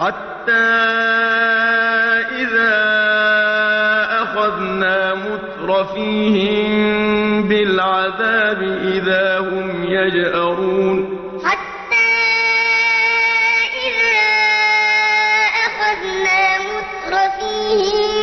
حَتَّىٰ إِذَا أَخَذْنَا مُتْرَفِيهِم بِالْعَذَابِ إِذَا هُمْ يَجْأَرُونَ. حَتَّىٰ إِذَا أَخَذْنَا مُتْرَفِيهِم